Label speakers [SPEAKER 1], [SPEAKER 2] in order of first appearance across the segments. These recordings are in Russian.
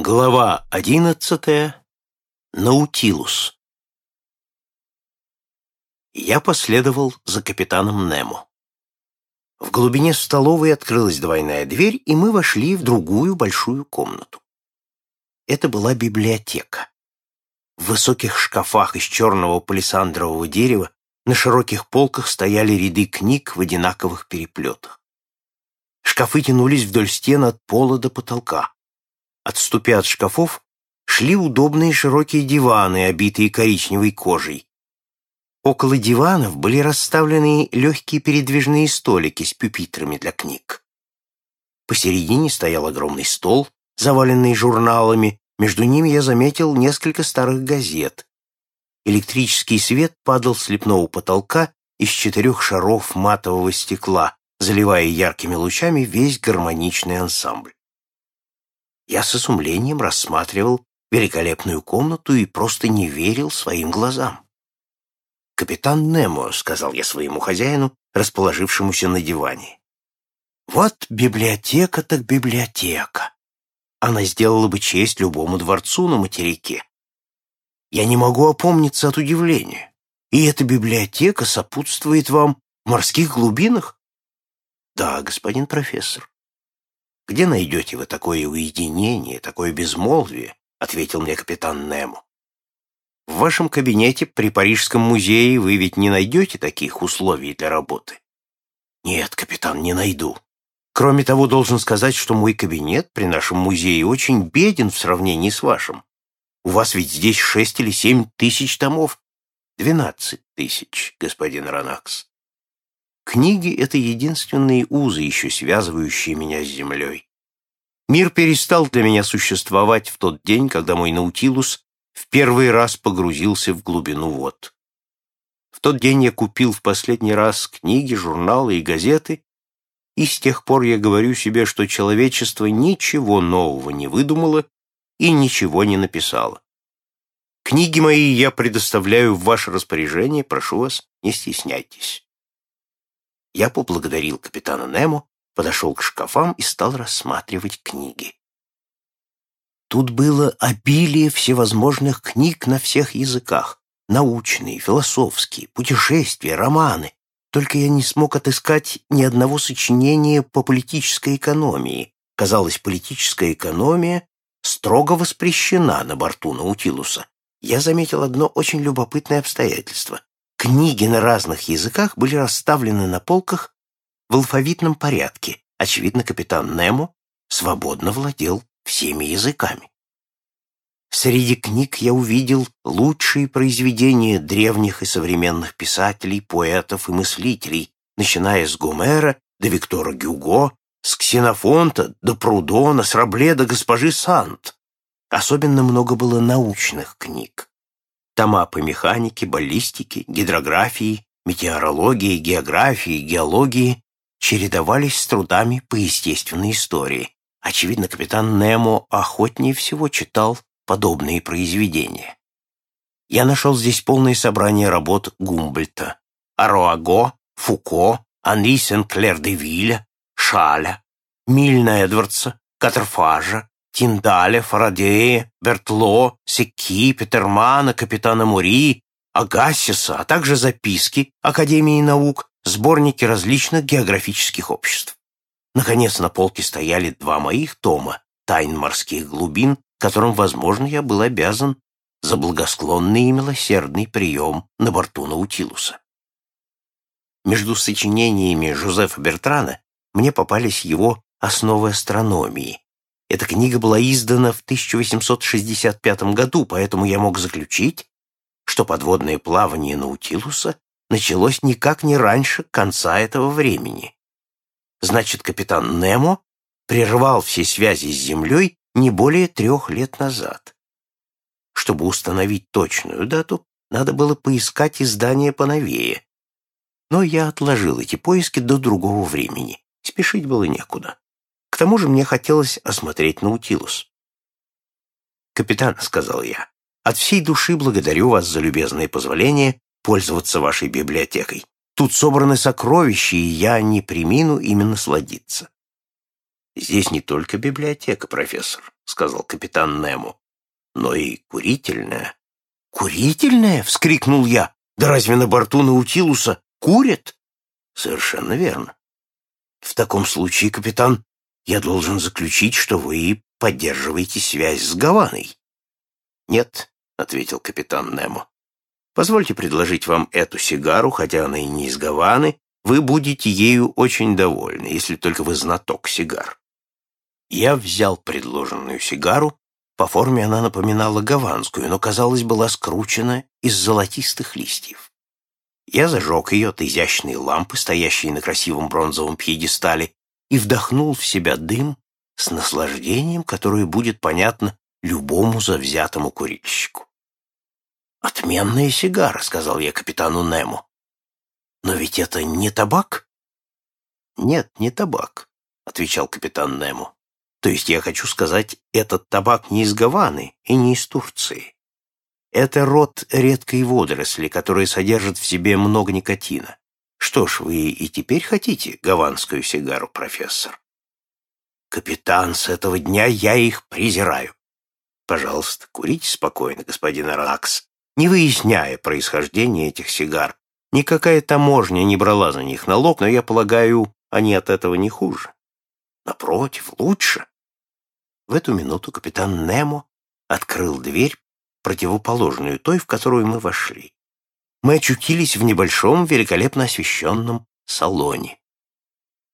[SPEAKER 1] Глава одиннадцатая. Наутилус. Я последовал за капитаном Немо. В глубине столовой открылась двойная дверь, и мы вошли в другую большую комнату. Это была библиотека. В высоких шкафах из черного палисандрового дерева на широких полках стояли ряды книг в одинаковых переплетах. Шкафы тянулись вдоль стен от пола до потолка. Отступя от шкафов, шли удобные широкие диваны, обитые коричневой кожей. Около диванов были расставлены легкие передвижные столики с пюпитрами для книг. Посередине стоял огромный стол, заваленный журналами, между ними я заметил несколько старых газет. Электрический свет падал с лепного потолка из четырех шаров матового стекла, заливая яркими лучами весь гармоничный ансамбль. Я с изумлением рассматривал великолепную комнату и просто не верил своим глазам. «Капитан Немо», — сказал я своему хозяину, расположившемуся на диване. «Вот библиотека так библиотека. Она сделала бы честь любому дворцу на материке. Я не могу опомниться от удивления. И эта библиотека сопутствует вам в морских глубинах? Да, господин профессор. «Где найдете вы такое уединение, такое безмолвие?» — ответил мне капитан Немо. «В вашем кабинете при Парижском музее вы ведь не найдете таких условий для работы?» «Нет, капитан, не найду. Кроме того, должен сказать, что мой кабинет при нашем музее очень беден в сравнении с вашим. У вас ведь здесь шесть или семь тысяч томов. Двенадцать тысяч, господин Ранакс. Книги — это единственные узы, еще связывающие меня с землей. Мир перестал для меня существовать в тот день, когда мой Наутилус в первый раз погрузился в глубину вод. В тот день я купил в последний раз книги, журналы и газеты, и с тех пор я говорю себе, что человечество ничего нового не выдумало и ничего не написало. Книги мои я предоставляю в ваше распоряжение, прошу вас, не стесняйтесь. Я поблагодарил капитана Немо, подошел к шкафам и стал рассматривать книги. Тут было обилие всевозможных книг на всех языках. Научные, философские, путешествия, романы. Только я не смог отыскать ни одного сочинения по политической экономии. Казалось, политическая экономия строго воспрещена на борту Наутилуса. Я заметил одно очень любопытное обстоятельство. Книги на разных языках были расставлены на полках в алфавитном порядке. Очевидно, капитан Немо свободно владел всеми языками. Среди книг я увидел лучшие произведения древних и современных писателей, поэтов и мыслителей, начиная с Гомера до Виктора Гюго, с Ксенофонта до Прудона, с Рабле до госпожи Сант. Особенно много было научных книг тома по механике, баллистике, гидрографии, метеорологии, географии, геологии чередовались с трудами по естественной истории. Очевидно, капитан Немо охотнее всего читал подобные произведения. Я нашел здесь полное собрание работ Гумбольта, Аруаго, Фуко, Анри Сен-Клер де Вилля, Шаля, Мильна Эдвардса, Катерфажа, Тиндаля, Фарадея, Бертло, Секи, Петермана, капитана Мури, Агассиса, а также записки Академии наук, сборники различных географических обществ. Наконец, на полке стояли два моих тома «Тайн морских глубин», которым, возможно, я был обязан за благосклонный и милосердный прием на борту Наутилуса. Между сочинениями Жозефа Бертрана мне попались его «Основы астрономии», эта книга была издана в 1865 году, поэтому я мог заключить, что подводное плавание Наутилуса началось никак не раньше конца этого времени. Значит, капитан Немо прервал все связи с Землей не более трех лет назад. Чтобы установить точную дату, надо было поискать издание поновее. Но я отложил эти поиски до другого времени. Спешить было некуда. К тому же мне хотелось осмотреть Наутилус. «Капитан», — сказал я, — «от всей души благодарю вас за любезное позволение пользоваться вашей библиотекой. Тут собраны сокровища, и я не примину именно сладиться». «Здесь не только библиотека, профессор», — сказал капитан Нему. «Но и курительная». «Курительная?» — вскрикнул я. «Да разве на борту Наутилуса курят?» «Совершенно верно. В таком случае, капитан, я должен заключить, что вы поддерживаете связь с Гаваной». «Нет», — ответил капитан Немо. «Позвольте предложить вам эту сигару, хотя она и не из Гаваны, вы будете ею очень довольны, если только вы знаток сигар. Я взял предложенную сигару, по форме она напоминала гаванскую, но, казалось, была скручена из золотистых листьев. Я зажег ее от изящной лампы, стоящей на красивом бронзовом пьедестале, и вдохнул в себя дым с наслаждением, которое будет понятно любому завзятому курильщику. «Отменная сигара», — сказал я капитану Нему. «Но ведь это не табак?» «Нет, не табак», — отвечал капитан Нему. «То есть я хочу сказать, этот табак не из Гаваны и не из Турции. Это род редкой водоросли, которая содержит в себе много никотина. Что ж, вы и теперь хотите гаванскую сигару, профессор?» «Капитан, с этого дня я их презираю». «Пожалуйста, курите спокойно, господин Аракс, не выясняя происхождение этих сигар, Никакая таможня не брала за них налог, но я полагаю, они от этого не хуже. Напротив, лучше. В эту минуту капитан Немо открыл дверь, противоположную той, в которую мы вошли. Мы очутились в небольшом, великолепно освещенном салоне.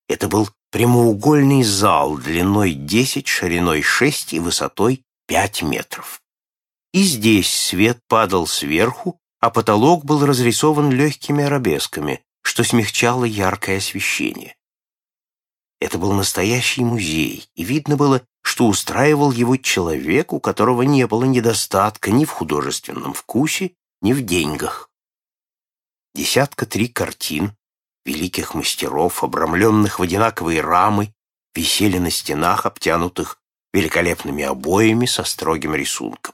[SPEAKER 1] Это был прямоугольный зал длиной 10, шириной 6 и высотой 5 метров. И здесь свет падал сверху а потолок был разрисован легкими арабесками, что смягчало яркое освещение. Это был настоящий музей, и видно было, что устраивал его человек, у которого не было недостатка ни в художественном вкусе, ни в деньгах. Десятка три картин великих мастеров, обрамленных в одинаковые рамы, висели на стенах, обтянутых великолепными обоями со строгим рисунком.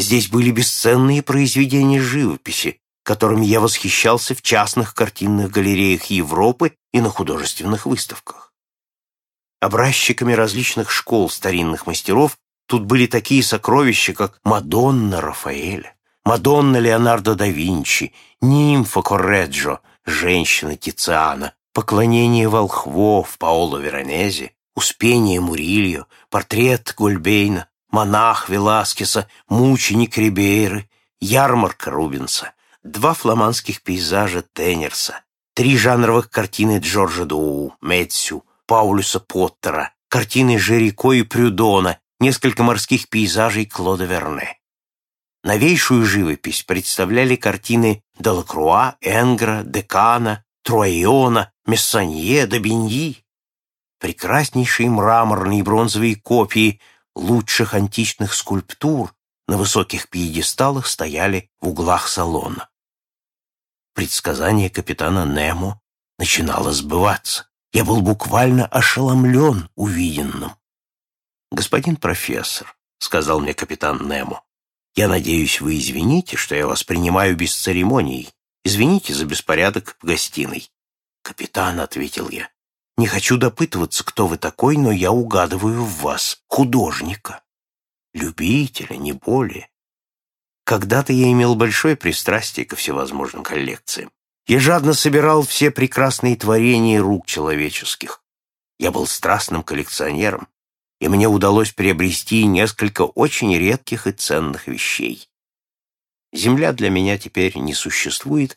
[SPEAKER 1] Здесь были бесценные произведения живописи, которыми я восхищался в частных картинных галереях Европы и на художественных выставках. Образчиками различных школ старинных мастеров тут были такие сокровища, как Мадонна Рафаэля, Мадонна Леонардо да Винчи, Нимфа Корреджо, Женщина Тициана, Поклонение волхвов Паоло Веронезе, Успение Мурильо, портрет Гольбейна, монах Веласкеса, мученик Рибейры, ярмарка Рубенса, два фламандских пейзажа Теннерса, три жанровых картины Джорджа Доу, Метсю, Паулюса Поттера, картины Жерико и Прюдона, несколько морских пейзажей Клода Верне. Новейшую живопись представляли картины Делакруа, Энгра, Декана, Труайона, Мессанье, Добиньи. Прекраснейшие мраморные и бронзовые копии лучших античных скульптур на высоких пьедесталах стояли в углах салона. Предсказание капитана Немо начинало сбываться. Я был буквально ошеломлен увиденным. «Господин профессор», — сказал мне капитан Немо, — «я надеюсь, вы извините, что я вас принимаю без церемоний. Извините за беспорядок в гостиной». «Капитан», — ответил я, не хочу допытываться, кто вы такой, но я угадываю в вас художника. Любителя, не более. Когда-то я имел большое пристрастие ко всевозможным коллекциям. Я жадно собирал все прекрасные творения рук человеческих. Я был страстным коллекционером, и мне удалось приобрести несколько очень редких и ценных вещей. Земля для меня теперь не существует,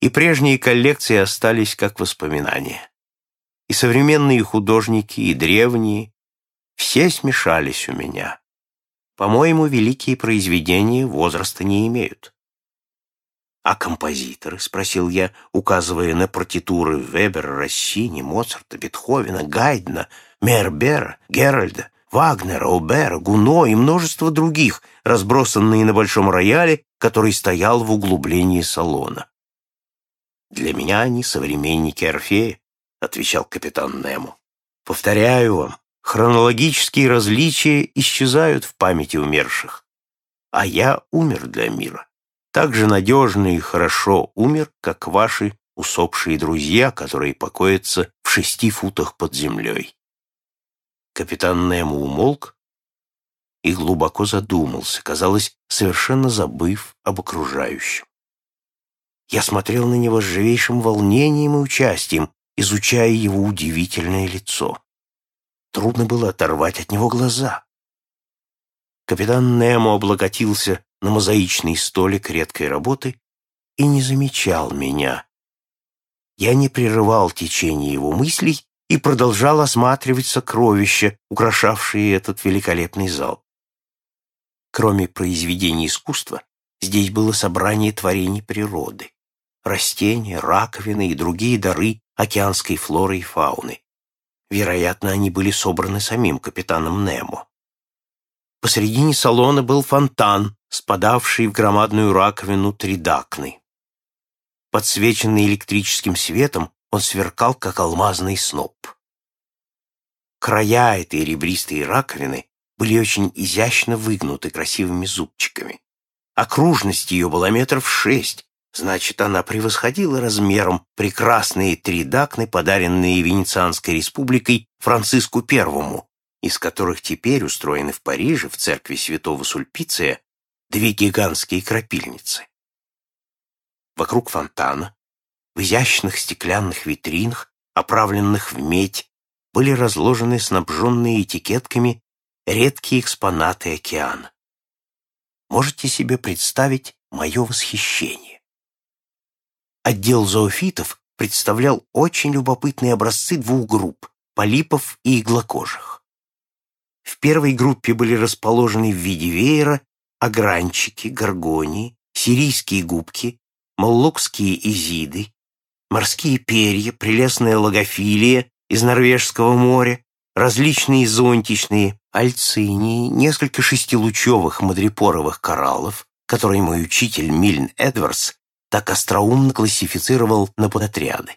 [SPEAKER 1] и прежние коллекции остались как воспоминания и современные художники, и древние, все смешались у меня. По-моему, великие произведения возраста не имеют. «А композиторы?» — спросил я, указывая на партитуры Вебера, Россини, Моцарта, Бетховена, Гайдна, Мербера, Геральда, Вагнера, Обера, Гуно и множество других, разбросанные на большом рояле, который стоял в углублении салона. Для меня они современники Орфея, отвечал капитан Немо. Повторяю вам, хронологические различия исчезают в памяти умерших. А я умер для мира. Так же надежно и хорошо умер, как ваши усопшие друзья, которые покоятся в шести футах под землей. Капитан Немо умолк, и глубоко задумался, казалось, совершенно забыв об окружающем. Я смотрел на него с живейшим волнением и участием, изучая его удивительное лицо. Трудно было оторвать от него глаза. Капитан Немо облокотился на мозаичный столик редкой работы и не замечал меня. Я не прерывал течение его мыслей и продолжал осматривать сокровища, украшавшие этот великолепный зал. Кроме произведений искусства, здесь было собрание творений природы, растения, раковины и другие дары океанской флоры и фауны. Вероятно, они были собраны самим капитаном Немо. Посредине салона был фонтан, спадавший в громадную раковину тридакны. Подсвеченный электрическим светом, он сверкал, как алмазный сноп. Края этой ребристой раковины были очень изящно выгнуты красивыми зубчиками. Окружность ее была метров шесть, значит, она превосходила размером прекрасные тридакны, подаренные Венецианской республикой Франциску Первому, из которых теперь устроены в Париже, в церкви святого Сульпиция, две гигантские крапильницы. Вокруг фонтана, в изящных стеклянных витринах, оправленных в медь, были разложены снабженные этикетками редкие экспонаты океана. Можете себе представить мое восхищение. Отдел зоофитов представлял очень любопытные образцы двух групп – полипов и иглокожих. В первой группе были расположены в виде веера огранчики, горгонии, сирийские губки, моллокские изиды, морские перья, прелестная логофилия из Норвежского моря, различные зонтичные альцинии, несколько шестилучевых мадрипоровых кораллов, которые мой учитель Мильн Эдвардс так остроумно классифицировал на подотряды.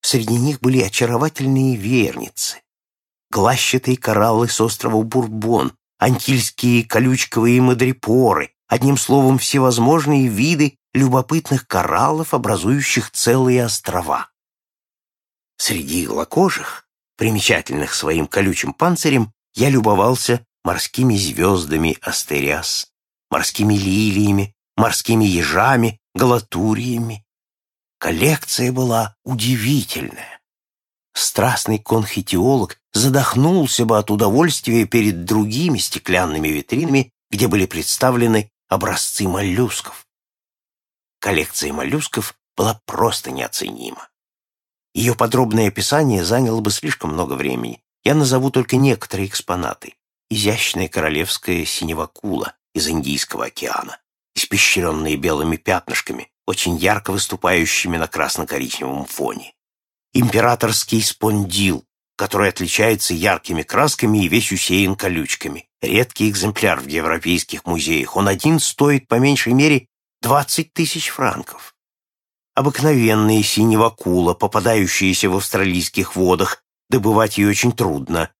[SPEAKER 1] Среди них были очаровательные веерницы, глащатые кораллы с острова Бурбон, антильские колючковые мадрипоры, одним словом, всевозможные виды любопытных кораллов, образующих целые острова. Среди иглокожих, примечательных своим колючим панцирем, я любовался морскими звездами Астериас, морскими лилиями, морскими ежами, галатуриями. Коллекция была удивительная. Страстный конхитиолог задохнулся бы от удовольствия перед другими стеклянными витринами, где были представлены образцы моллюсков. Коллекция моллюсков была просто неоценима. Ее подробное описание заняло бы слишком много времени. Я назову только некоторые экспонаты. Изящная королевская синевакула из Индийского океана, испещренная белыми пятнышками, очень ярко выступающими на красно-коричневом фоне императорский спондил, который отличается яркими красками и весь усеян колючками. Редкий экземпляр в европейских музеях. Он один стоит по меньшей мере 20 тысяч франков. Обыкновенные синего кула, попадающиеся в австралийских водах, добывать ее очень трудно.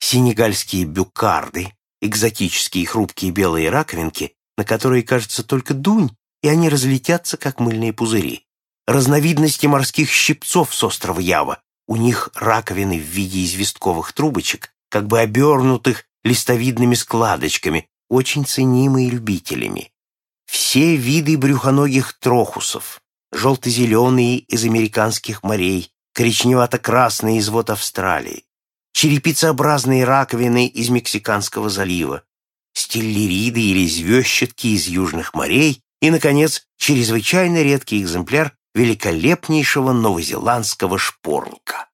[SPEAKER 1] Сенегальские бюкарды, экзотические хрупкие белые раковинки, на которые, кажется, только дунь, и они разлетятся, как мыльные пузыри разновидности морских щипцов с острова Ява. У них раковины в виде известковых трубочек, как бы обернутых листовидными складочками, очень ценимые любителями. Все виды брюхоногих трохусов, желто-зеленые из американских морей, коричневато-красные из вод Австралии, черепицеобразные раковины из Мексиканского залива, стиллериды или звездчатки из южных морей и, наконец, чрезвычайно редкий экземпляр великолепнейшего новозеландского шпорника.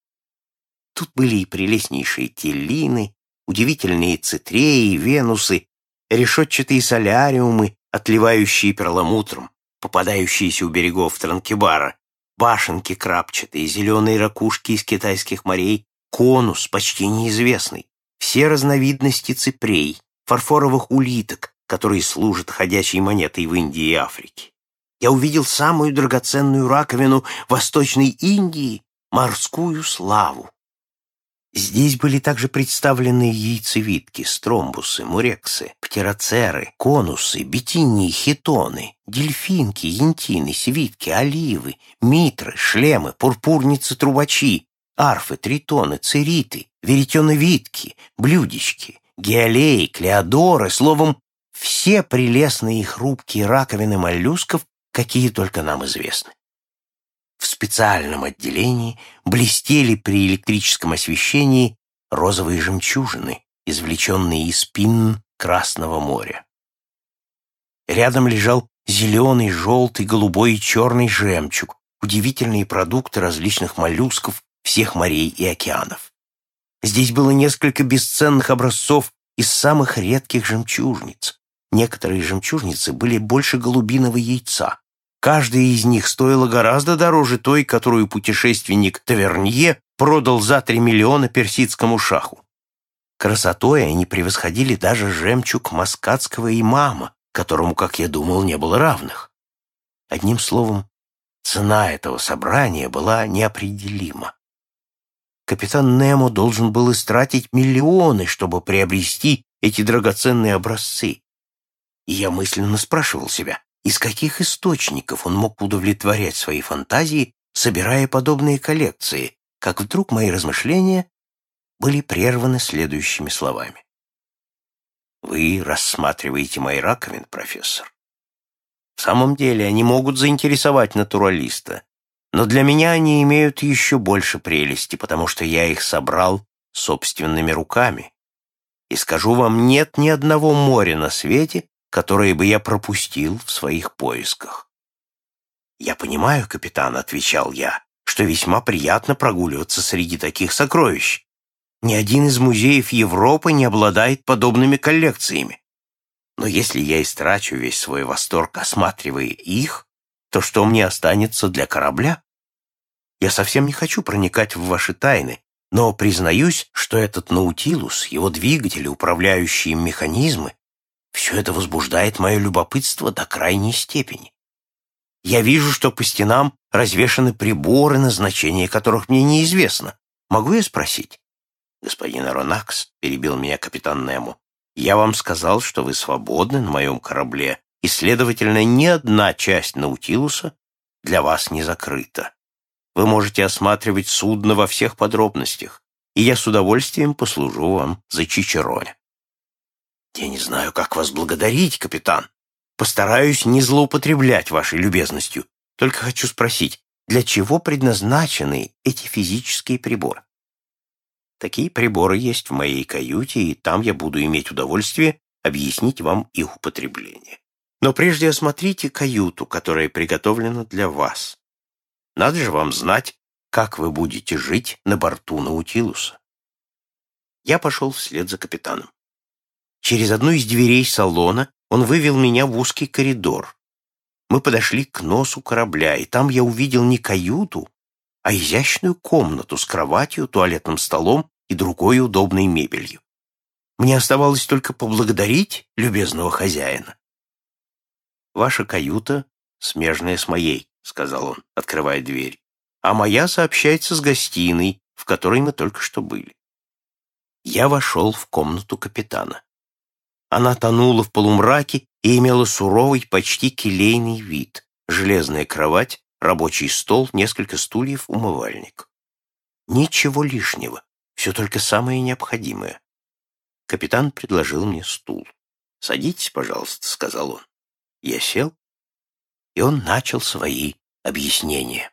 [SPEAKER 1] Тут были и прелестнейшие теллины, удивительные цитреи, венусы, решетчатые соляриумы, отливающие перламутром, попадающиеся у берегов Транкибара, башенки крапчатые, зеленые ракушки из китайских морей, конус, почти неизвестный, все разновидности ципрей, фарфоровых улиток, которые служат ходячей монетой в Индии и Африке я увидел самую драгоценную раковину Восточной Индии — морскую славу. Здесь были также представлены яйцевидки, стромбусы, мурексы, птероцеры, конусы, бетинии, хитоны, дельфинки, янтины, свитки, оливы, митры, шлемы, пурпурницы-трубачи, арфы, тритоны, цириты, веретеновидки, блюдечки, геолеи, клеодоры, словом, все прелестные и хрупкие раковины моллюсков, какие только нам известны. В специальном отделении блестели при электрическом освещении розовые жемчужины, извлеченные из спин Красного моря. Рядом лежал зеленый, желтый, голубой и черный жемчуг, удивительные продукты различных моллюсков всех морей и океанов. Здесь было несколько бесценных образцов из самых редких жемчужниц. Некоторые жемчужницы были больше голубиного яйца. Каждая из них стоила гораздо дороже той, которую путешественник Тавернье продал за три миллиона персидскому шаху. Красотой они превосходили даже жемчуг маскатского имама, которому, как я думал, не было равных. Одним словом, цена этого собрания была неопределима. Капитан Немо должен был истратить миллионы, чтобы приобрести эти драгоценные образцы. И я мысленно спрашивал себя, из каких источников он мог удовлетворять свои фантазии, собирая подобные коллекции, как вдруг мои размышления были прерваны следующими словами. «Вы рассматриваете мои раковины, профессор. В самом деле они могут заинтересовать натуралиста, но для меня они имеют еще больше прелести, потому что я их собрал собственными руками. И скажу вам, нет ни одного моря на свете, которое бы я пропустил в своих поисках. «Я понимаю, капитан», — отвечал я, — «что весьма приятно прогуливаться среди таких сокровищ. Ни один из музеев Европы не обладает подобными коллекциями. Но если я истрачу весь свой восторг, осматривая их, то что мне останется для корабля? Я совсем не хочу проникать в ваши тайны, но признаюсь, что этот Наутилус, его двигатели, управляющие механизмы, все это возбуждает мое любопытство до крайней степени. Я вижу, что по стенам развешаны приборы, назначение которых мне неизвестно. Могу я спросить? Господин Аронакс, перебил меня капитан Немо, я вам сказал, что вы свободны на моем корабле, и, следовательно, ни одна часть Наутилуса для вас не закрыта. Вы можете осматривать судно во всех подробностях, и я с удовольствием послужу вам за Чичероне. Я не знаю, как вас благодарить, капитан. Постараюсь не злоупотреблять вашей любезностью. Только хочу спросить, для чего предназначены эти физические приборы? Такие приборы есть в моей каюте, и там я буду иметь удовольствие объяснить вам их употребление. Но прежде осмотрите каюту, которая приготовлена для вас. Надо же вам знать, как вы будете жить на борту Наутилуса. Я пошел вслед за капитаном. Через одну из дверей салона он вывел меня в узкий коридор. Мы подошли к носу корабля, и там я увидел не каюту, а изящную комнату с кроватью, туалетным столом и другой удобной мебелью. Мне оставалось только поблагодарить любезного хозяина. «Ваша каюта смежная с моей», — сказал он, открывая дверь, «а моя сообщается с гостиной, в которой мы только что были». Я вошел в комнату капитана. Она тонула в полумраке и имела суровый, почти келейный вид. Железная кровать, рабочий стол, несколько стульев, умывальник. Ничего лишнего, все только самое необходимое. Капитан предложил мне стул. «Садитесь, пожалуйста», — сказал он. Я сел, и он начал свои объяснения.